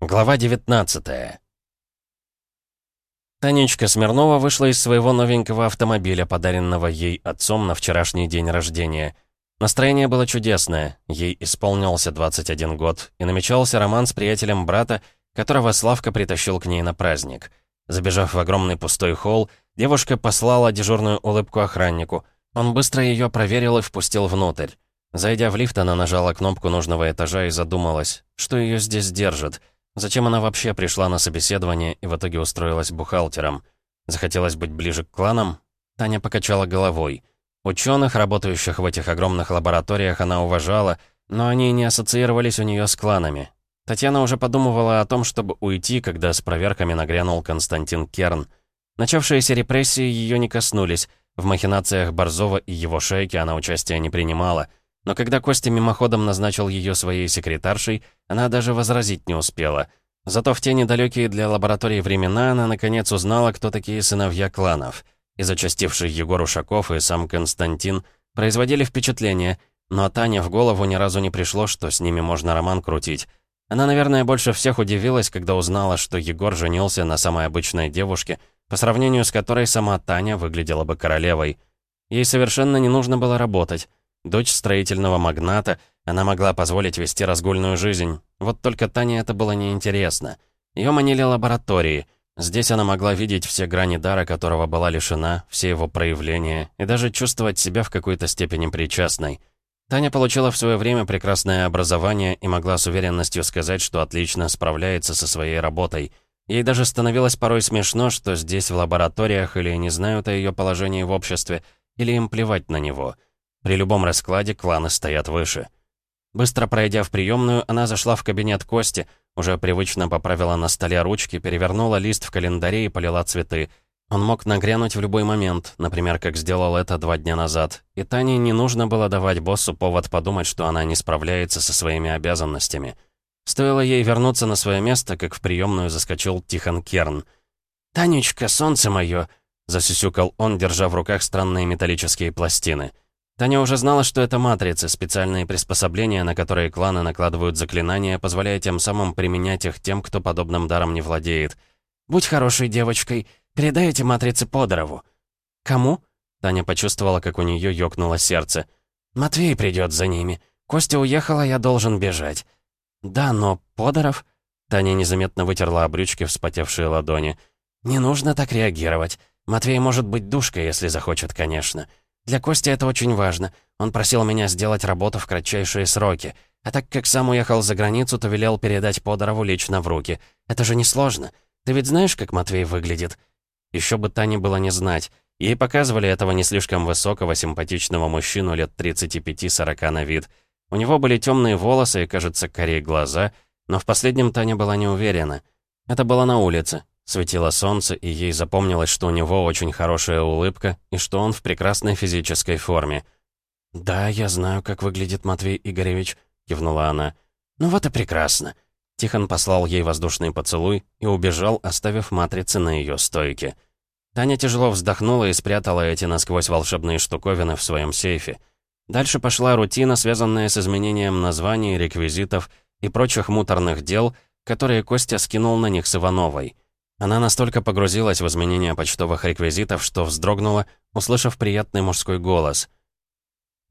Глава 19 Танечка Смирнова вышла из своего новенького автомобиля, подаренного ей отцом на вчерашний день рождения. Настроение было чудесное, ей исполнился 21 год, и намечался роман с приятелем брата, которого Славка притащил к ней на праздник. Забежав в огромный пустой холл, девушка послала дежурную улыбку охраннику. Он быстро ее проверил и впустил внутрь. Зайдя в лифт, она нажала кнопку нужного этажа и задумалась, что ее здесь держит — Зачем она вообще пришла на собеседование и в итоге устроилась бухгалтером? Захотелось быть ближе к кланам? Таня покачала головой. Ученых, работающих в этих огромных лабораториях, она уважала, но они не ассоциировались у нее с кланами. Татьяна уже подумывала о том, чтобы уйти, когда с проверками нагрянул Константин Керн. Начавшиеся репрессии ее не коснулись. В махинациях Борзова и его шейки она участия не принимала. Но когда Костя мимоходом назначил ее своей секретаршей, она даже возразить не успела. Зато в те недалекие для лаборатории времена она наконец узнала, кто такие сыновья кланов. И зачастивший Егор Ушаков и сам Константин производили впечатление, но Таня в голову ни разу не пришло, что с ними можно роман крутить. Она, наверное, больше всех удивилась, когда узнала, что Егор женился на самой обычной девушке, по сравнению с которой сама Таня выглядела бы королевой. Ей совершенно не нужно было работать. Дочь строительного магната, она могла позволить вести разгульную жизнь. Вот только Тане это было неинтересно. Ее манили лаборатории. Здесь она могла видеть все грани дара, которого была лишена, все его проявления, и даже чувствовать себя в какой-то степени причастной. Таня получила в свое время прекрасное образование и могла с уверенностью сказать, что отлично справляется со своей работой. Ей даже становилось порой смешно, что здесь в лабораториях или не знают о ее положении в обществе, или им плевать на него — при любом раскладе кланы стоят выше. Быстро пройдя в приемную, она зашла в кабинет Кости, уже привычно поправила на столе ручки, перевернула лист в календаре и полила цветы. Он мог нагрянуть в любой момент, например, как сделал это два дня назад. И Тане не нужно было давать боссу повод подумать, что она не справляется со своими обязанностями. Стоило ей вернуться на свое место, как в приемную заскочил Тихон Керн. «Танечка, солнце мое!» — засюсюкал он, держа в руках странные металлические пластины — Таня уже знала, что это матрицы, специальные приспособления, на которые кланы накладывают заклинания, позволяя тем самым применять их тем, кто подобным даром не владеет. «Будь хорошей девочкой, передай эти матрицы Подорову». «Кому?» Таня почувствовала, как у нее ёкнуло сердце. «Матвей придет за ними. Костя уехала, я должен бежать». «Да, но Подоров...» Таня незаметно вытерла об брючки вспотевшие ладони. «Не нужно так реагировать. Матвей может быть душкой, если захочет, конечно. Для Кости это очень важно. Он просил меня сделать работу в кратчайшие сроки. А так как сам уехал за границу, то велел передать Подорову лично в руки. Это же несложно. Ты ведь знаешь, как Матвей выглядит? Еще бы Тане было не знать. Ей показывали этого не слишком высокого, симпатичного мужчину лет 35-40 на вид. У него были темные волосы и, кажется, корей глаза, но в последнем Таня была не уверена. Это было на улице. Светило солнце, и ей запомнилось, что у него очень хорошая улыбка и что он в прекрасной физической форме. «Да, я знаю, как выглядит Матвей Игоревич», — кивнула она. «Ну вот и прекрасно». Тихон послал ей воздушный поцелуй и убежал, оставив матрицы на ее стойке. Таня тяжело вздохнула и спрятала эти насквозь волшебные штуковины в своем сейфе. Дальше пошла рутина, связанная с изменением названий, реквизитов и прочих муторных дел, которые Костя скинул на них с Ивановой — она настолько погрузилась в изменение почтовых реквизитов, что вздрогнула, услышав приятный мужской голос.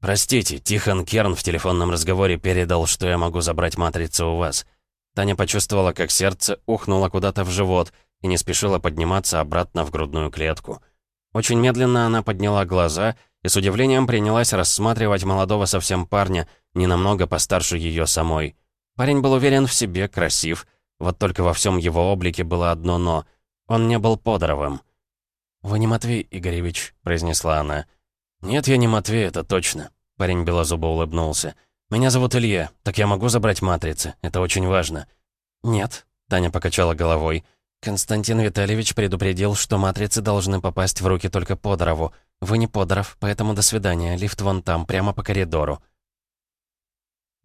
«Простите, Тихон Керн в телефонном разговоре передал, что я могу забрать матрицу у вас». Таня почувствовала, как сердце ухнуло куда-то в живот и не спешила подниматься обратно в грудную клетку. Очень медленно она подняла глаза и с удивлением принялась рассматривать молодого совсем парня, не намного постарше ее самой. Парень был уверен в себе, красив, вот только во всем его облике было одно «но». Он не был Подоровым. «Вы не Матвей Игоревич», — произнесла она. «Нет, я не Матвей, это точно», — парень белозубо улыбнулся. «Меня зовут Илья, так я могу забрать матрицы, это очень важно». «Нет», — Таня покачала головой. «Константин Витальевич предупредил, что матрицы должны попасть в руки только Подорову. Вы не Подоров, поэтому до свидания, лифт вон там, прямо по коридору».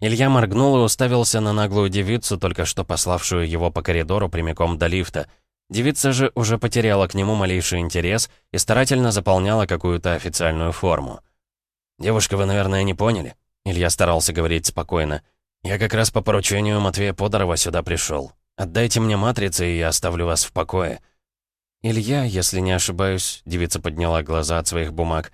Илья моргнул и уставился на наглую девицу, только что пославшую его по коридору прямиком до лифта. Девица же уже потеряла к нему малейший интерес и старательно заполняла какую-то официальную форму. «Девушка, вы, наверное, не поняли?» Илья старался говорить спокойно. «Я как раз по поручению Матвея Подорова сюда пришел. Отдайте мне матрицы, и я оставлю вас в покое». «Илья, если не ошибаюсь», — девица подняла глаза от своих бумаг.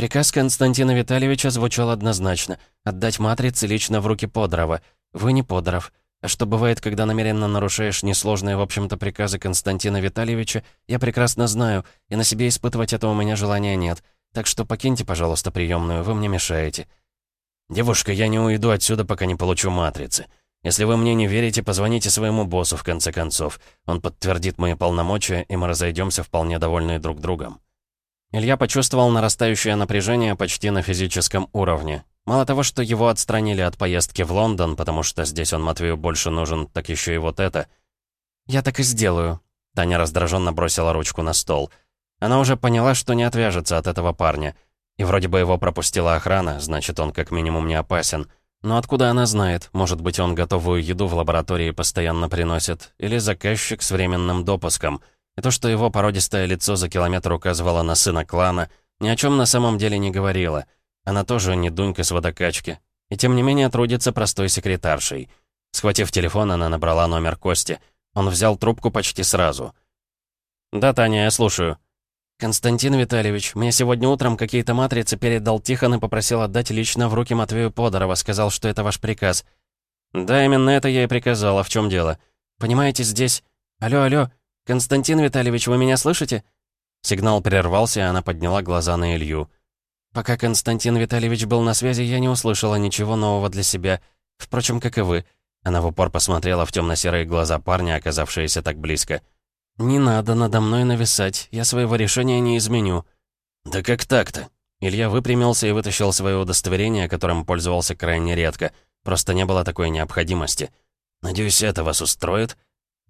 «Приказ Константина Витальевича звучал однозначно — отдать матрицы лично в руки Подрова. Вы не Подров. А что бывает, когда намеренно нарушаешь несложные, в общем-то, приказы Константина Витальевича, я прекрасно знаю, и на себе испытывать это у меня желания нет. Так что покиньте, пожалуйста, приемную, вы мне мешаете». «Девушка, я не уйду отсюда, пока не получу матрицы. Если вы мне не верите, позвоните своему боссу, в конце концов. Он подтвердит мои полномочия, и мы разойдемся вполне довольные друг другом». Илья почувствовал нарастающее напряжение почти на физическом уровне. Мало того, что его отстранили от поездки в Лондон, потому что здесь он Матвею больше нужен, так еще и вот это. «Я так и сделаю», — Таня раздраженно бросила ручку на стол. Она уже поняла, что не отвяжется от этого парня. И вроде бы его пропустила охрана, значит, он как минимум не опасен. Но откуда она знает? Может быть, он готовую еду в лаборатории постоянно приносит? Или заказчик с временным допуском? То, что его породистое лицо за километр указывало на сына клана, ни о чем на самом деле не говорило. Она тоже не Дунька с водокачки. И тем не менее трудится простой секретаршей. Схватив телефон, она набрала номер Кости. Он взял трубку почти сразу. «Да, Таня, я слушаю». «Константин Витальевич, мне сегодня утром какие-то матрицы передал Тихон и попросил отдать лично в руки Матвею Подорова, сказал, что это ваш приказ». «Да, именно это я и приказал, а в чем дело?» «Понимаете, здесь...» «Алло, алло, Константин Витальевич, вы меня слышите?» Сигнал прервался, и она подняла глаза на Илью. «Пока Константин Витальевич был на связи, я не услышала ничего нового для себя. Впрочем, как и вы». Она в упор посмотрела в темно-серые глаза парня, оказавшиеся так близко. «Не надо надо мной нависать, я своего решения не изменю». «Да как так-то?» Илья выпрямился и вытащил свое удостоверение, которым пользовался крайне редко. Просто не было такой необходимости. «Надеюсь, это вас устроит?»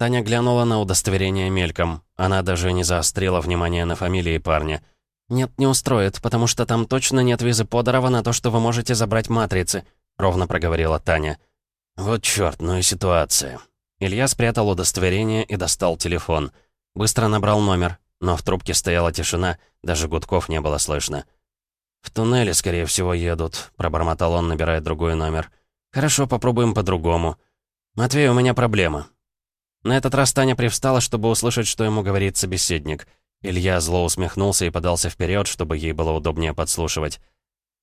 Таня глянула на удостоверение мельком. Она даже не заострила внимание на фамилии парня. «Нет, не устроит, потому что там точно нет визы Подорова на то, что вы можете забрать матрицы», — ровно проговорила Таня. «Вот чёрт, ну и ситуация. Илья спрятал удостоверение и достал телефон. Быстро набрал номер, но в трубке стояла тишина, даже гудков не было слышно. «В туннеле, скорее всего, едут», — пробормотал он, набирая другой номер. «Хорошо, попробуем по-другому. Матвей, у меня проблема». На этот раз Таня привстала, чтобы услышать, что ему говорит собеседник. Илья зло усмехнулся и подался вперед, чтобы ей было удобнее подслушивать.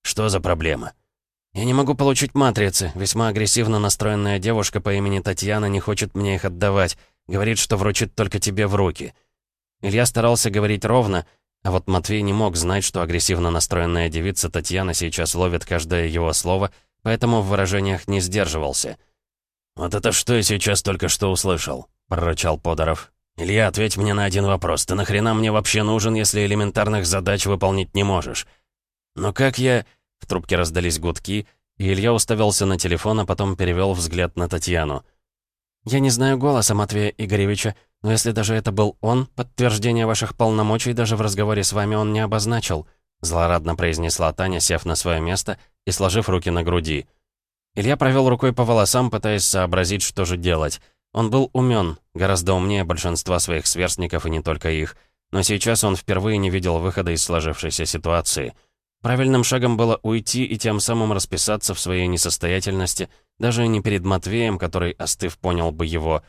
«Что за проблема?» «Я не могу получить матрицы. Весьма агрессивно настроенная девушка по имени Татьяна не хочет мне их отдавать. Говорит, что вручит только тебе в руки». Илья старался говорить ровно, а вот Матвей не мог знать, что агрессивно настроенная девица Татьяна сейчас ловит каждое его слово, поэтому в выражениях не сдерживался. «Вот это что я сейчас только что услышал?» — прорычал Подоров. «Илья, ответь мне на один вопрос. Ты нахрена мне вообще нужен, если элементарных задач выполнить не можешь?» «Но как я...» В трубке раздались гудки, и Илья уставился на телефон, а потом перевел взгляд на Татьяну. «Я не знаю голоса Матвея Игоревича, но если даже это был он, подтверждение ваших полномочий даже в разговоре с вами он не обозначил», злорадно произнесла Таня, сев на свое место и сложив руки на груди. Илья провел рукой по волосам, пытаясь сообразить, что же делать. Он был умен, гораздо умнее большинства своих сверстников и не только их. Но сейчас он впервые не видел выхода из сложившейся ситуации — Правильным шагом было уйти и тем самым расписаться в своей несостоятельности, даже не перед Матвеем, который, остыв, понял бы его.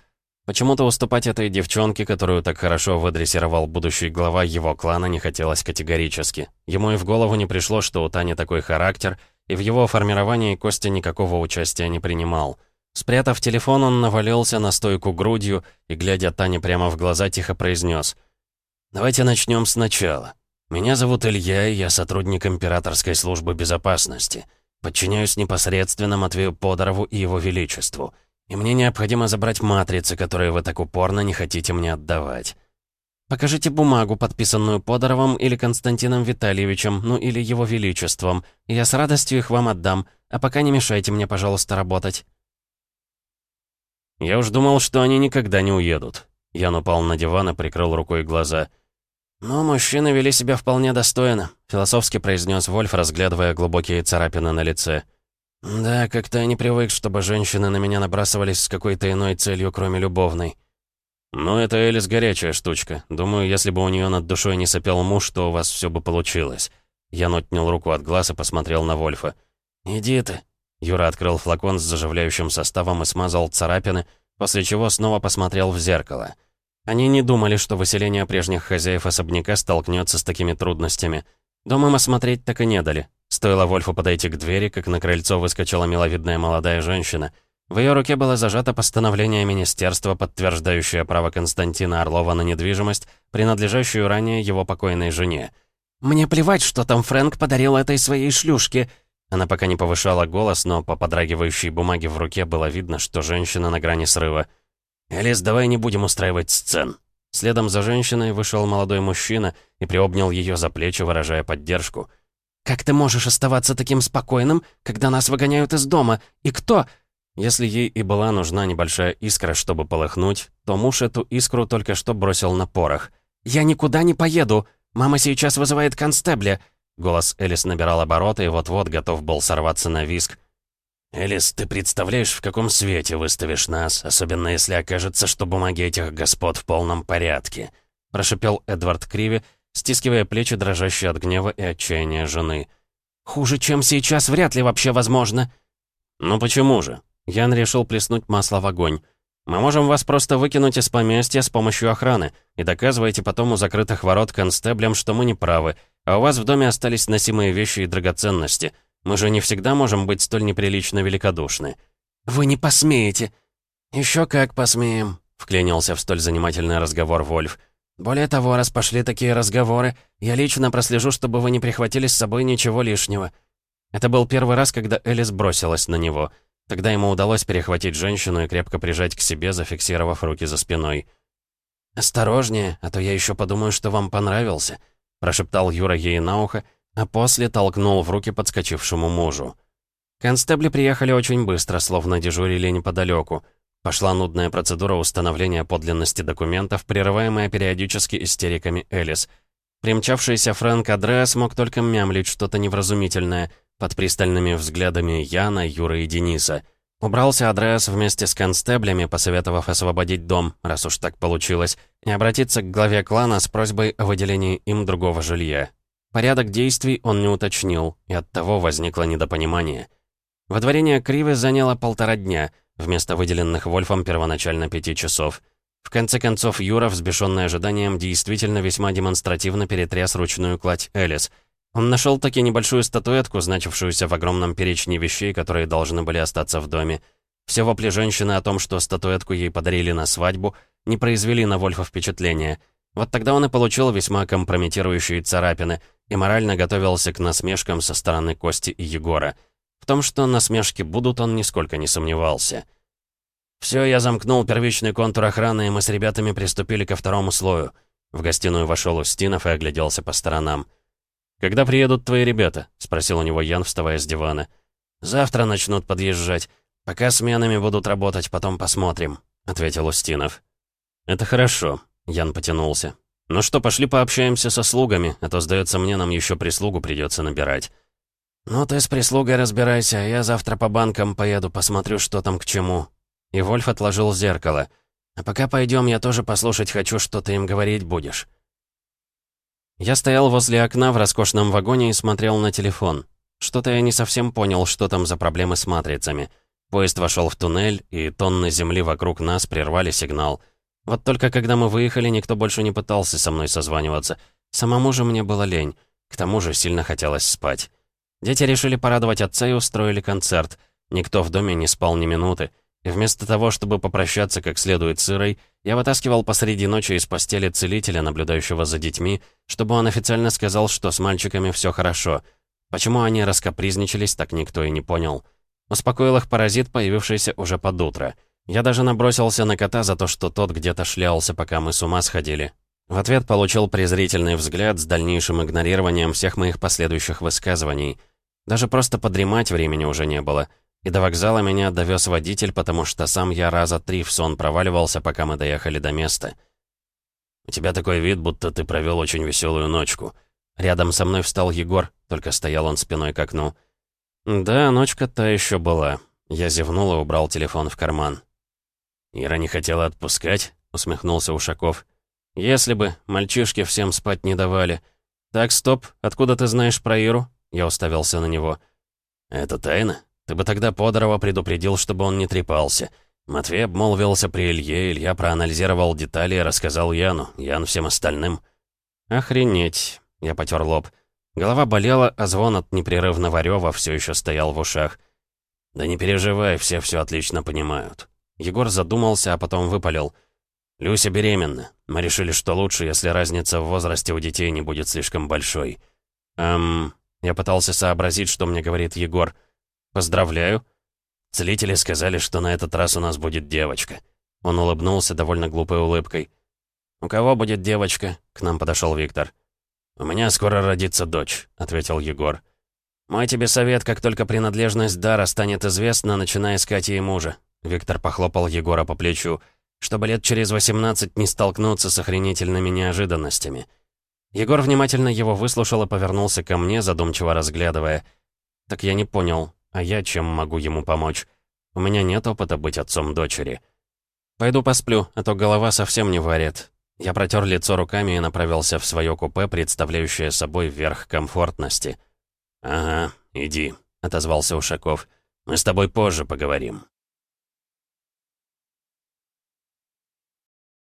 Почему-то уступать этой девчонке, которую так хорошо выдрессировал будущий глава его клана, не хотелось категорически. Ему и в голову не пришло, что у Тани такой характер, и в его формировании Костя никакого участия не принимал. Спрятав телефон, он навалился на стойку грудью и, глядя Тане прямо в глаза, тихо произнес «Давайте начнем сначала. Меня зовут Илья, и я сотрудник Императорской службы безопасности. Подчиняюсь непосредственно Матвею Подорову и его величеству. И мне необходимо забрать матрицы, которые вы так упорно не хотите мне отдавать. Покажите бумагу, подписанную Подоровым или Константином Витальевичем, ну или его величеством. Я с радостью их вам отдам, а пока не мешайте мне, пожалуйста, работать. Я уж думал, что они никогда не уедут. Ян упал на диван и прикрыл рукой глаза. «Но мужчины вели себя вполне достойно», — философски произнес Вольф, разглядывая глубокие царапины на лице. «Да, как-то я не привык, чтобы женщины на меня набрасывались с какой-то иной целью, кроме любовной». «Ну, это Элис горячая штучка. Думаю, если бы у нее над душой не сопел муж, то у вас все бы получилось». Я отнял руку от глаз и посмотрел на Вольфа. «Иди ты». Юра открыл флакон с заживляющим составом и смазал царапины, после чего снова посмотрел в зеркало. Они не думали, что выселение прежних хозяев особняка столкнется с такими трудностями. Дом им осмотреть так и не дали. Стоило Вольфу подойти к двери, как на крыльцо выскочила миловидная молодая женщина. В ее руке было зажато постановление министерства, подтверждающее право Константина Орлова на недвижимость, принадлежащую ранее его покойной жене. «Мне плевать, что там Фрэнк подарил этой своей шлюшке», она пока не повышала голос, но по подрагивающей бумаге в руке было видно, что женщина на грани срыва. «Элис, давай не будем устраивать сцен». Следом за женщиной вышел молодой мужчина и приобнял ее за плечи, выражая поддержку. «Как ты можешь оставаться таким спокойным, когда нас выгоняют из дома? И кто?» Если ей и была нужна небольшая искра, чтобы полыхнуть, то муж эту искру только что бросил на порох. «Я никуда не поеду! Мама сейчас вызывает констебля!» Голос Элис набирал обороты и вот-вот готов был сорваться на виск. «Элис, ты представляешь, в каком свете выставишь нас, особенно если окажется, что бумаги этих господ в полном порядке?» Прошипел Эдвард Криви, стискивая плечи, дрожащие от гнева и отчаяния жены. «Хуже, чем сейчас, вряд ли вообще возможно». «Ну почему же?» Ян решил плеснуть масло в огонь. «Мы можем вас просто выкинуть из поместья с помощью охраны, и доказывайте потом у закрытых ворот констеблям, что мы не правы, а у вас в доме остались носимые вещи и драгоценности. Мы же не всегда можем быть столь неприлично великодушны». «Вы не посмеете». «Еще как посмеем», — вклинился в столь занимательный разговор Вольф. «Более того, раз пошли такие разговоры, я лично прослежу, чтобы вы не прихватили с собой ничего лишнего». Это был первый раз, когда Элис бросилась на него. Тогда ему удалось перехватить женщину и крепко прижать к себе, зафиксировав руки за спиной. «Осторожнее, а то я еще подумаю, что вам понравился», прошептал Юра ей на ухо, а после толкнул в руки подскочившему мужу. Констебли приехали очень быстро, словно дежурили неподалеку. Пошла нудная процедура установления подлинности документов, прерываемая периодически истериками Элис. Примчавшийся Фрэнк Адреас мог только мямлить что-то невразумительное под пристальными взглядами Яна, Юры и Дениса. Убрался Адреас вместе с констеблями, посоветовав освободить дом, раз уж так получилось, и обратиться к главе клана с просьбой о выделении им другого жилья. Порядок действий он не уточнил, и оттого возникло недопонимание. Водворение Кривы заняло полтора дня, вместо выделенных Вольфом первоначально пяти часов. В конце концов, Юра, взбешенный ожиданием, действительно весьма демонстративно перетряс ручную кладь Элис. Он нашел таки небольшую статуэтку, значившуюся в огромном перечне вещей, которые должны были остаться в доме. Все вопли женщины о том, что статуэтку ей подарили на свадьбу, не произвели на Вольфа впечатления. Вот тогда он и получил весьма компрометирующие царапины и морально готовился к насмешкам со стороны Кости и Егора. В том, что насмешки будут, он нисколько не сомневался. «Все, я замкнул первичный контур охраны, и мы с ребятами приступили ко второму слою». В гостиную вошел Устинов и огляделся по сторонам. «Когда приедут твои ребята?» — спросил у него Ян, вставая с дивана. «Завтра начнут подъезжать. Пока сменами будут работать, потом посмотрим», — ответил Устинов. «Это хорошо», — Ян потянулся. «Ну что, пошли пообщаемся со слугами, а то, сдается мне, нам еще прислугу придется набирать». «Ну ты с прислугой разбирайся, а я завтра по банкам поеду, посмотрю, что там к чему». И Вольф отложил зеркало. «А пока пойдем, я тоже послушать хочу, что ты им говорить будешь». Я стоял возле окна в роскошном вагоне и смотрел на телефон. Что-то я не совсем понял, что там за проблемы с матрицами. Поезд вошел в туннель, и тонны земли вокруг нас прервали сигнал — вот только когда мы выехали, никто больше не пытался со мной созваниваться. Самому же мне было лень. К тому же сильно хотелось спать. Дети решили порадовать отца и устроили концерт. Никто в доме не спал ни минуты. Вместо того, чтобы попрощаться как следует с Ирой, я вытаскивал посреди ночи из постели целителя, наблюдающего за детьми, чтобы он официально сказал, что с мальчиками все хорошо. Почему они раскопризничались, так никто и не понял. Успокоил их паразит, появившийся уже под утро. Я даже набросился на кота за то, что тот где-то шлялся, пока мы с ума сходили. В ответ получил презрительный взгляд с дальнейшим игнорированием всех моих последующих высказываний. Даже просто подремать времени уже не было. И до вокзала меня довез водитель, потому что сам я раза три в сон проваливался, пока мы доехали до места. «У тебя такой вид, будто ты провел очень веселую ночку». Рядом со мной встал Егор, только стоял он спиной к окну. «Да, ночка та еще была». Я зевнул и убрал телефон в карман. «Ира не хотела отпускать?» — усмехнулся Ушаков. «Если бы, мальчишки всем спать не давали. Так, стоп, откуда ты знаешь про Иру?» Я уставился на него. «Это тайна? Ты бы тогда Подорова предупредил, чтобы он не трепался. Матвей обмолвился при Илье, Илья проанализировал детали и рассказал Яну, Ян всем остальным. «Охренеть!» — я потер лоб. Голова болела, а звон от непрерывного рёва все еще стоял в ушах. «Да не переживай, все все отлично понимают». Егор задумался, а потом выпалил. «Люся беременна. Мы решили, что лучше, если разница в возрасте у детей не будет слишком большой». «Эм...» Я пытался сообразить, что мне говорит Егор. «Поздравляю». Целители сказали, что на этот раз у нас будет девочка. Он улыбнулся довольно глупой улыбкой. «У кого будет девочка?» — к нам подошел Виктор. «У меня скоро родится дочь», — ответил Егор. «Мой тебе совет, как только принадлежность дара станет известна, начинай искать ей мужа». Виктор похлопал Егора по плечу. «Чтобы лет через 18 не столкнуться с охренительными неожиданностями». Егор внимательно его выслушал и повернулся ко мне, задумчиво разглядывая. «Так я не понял, а я чем могу ему помочь? У меня нет опыта быть отцом дочери. Пойду посплю, а то голова совсем не варит». Я протер лицо руками и направился в свое купе, представляющее собой верх комфортности. «Ага, иди», — отозвался Ушаков. «Мы с тобой позже поговорим».